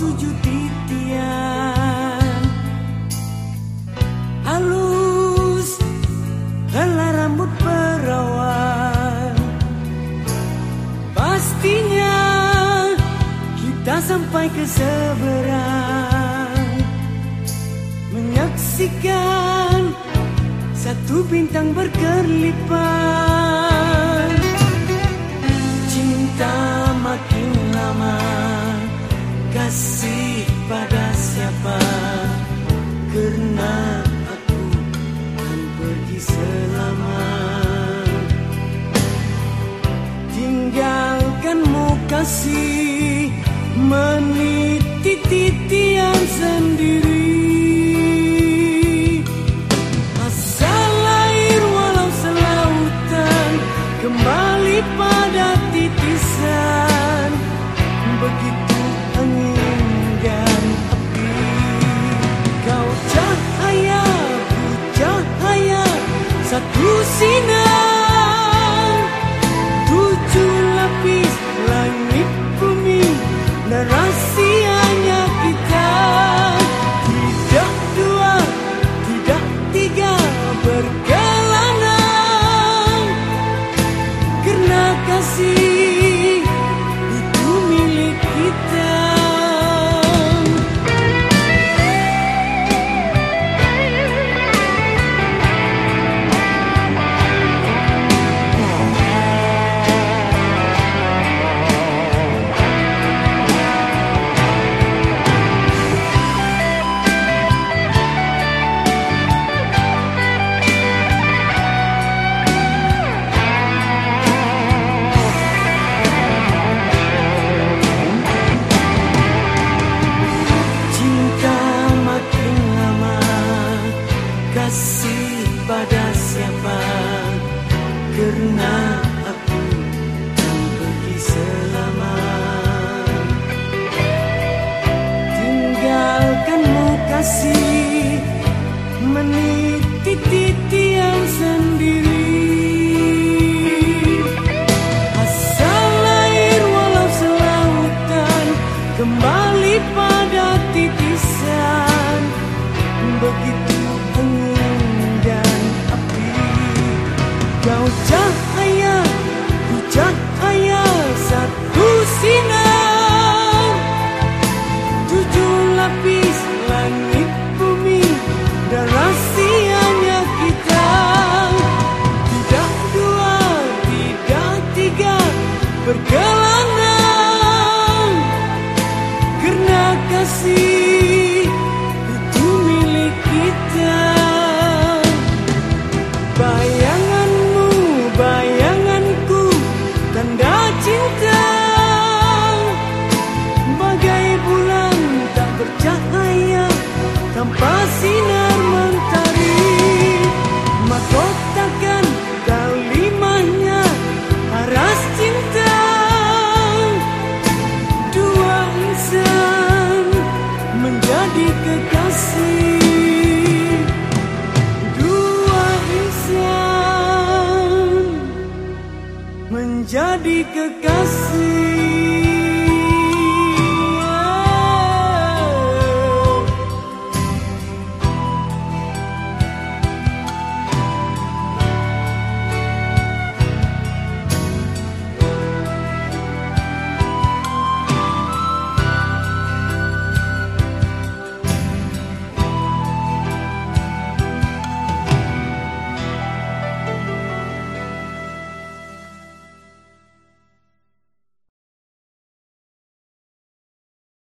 tujuh titian. Halus Hela rambut perawan. Pastinya Kita sampai ke seberang. Menyaksikan Satu bintang berkelipan Cinta makin lama masih meniti titian sendiri. assim. Jadi kekasih.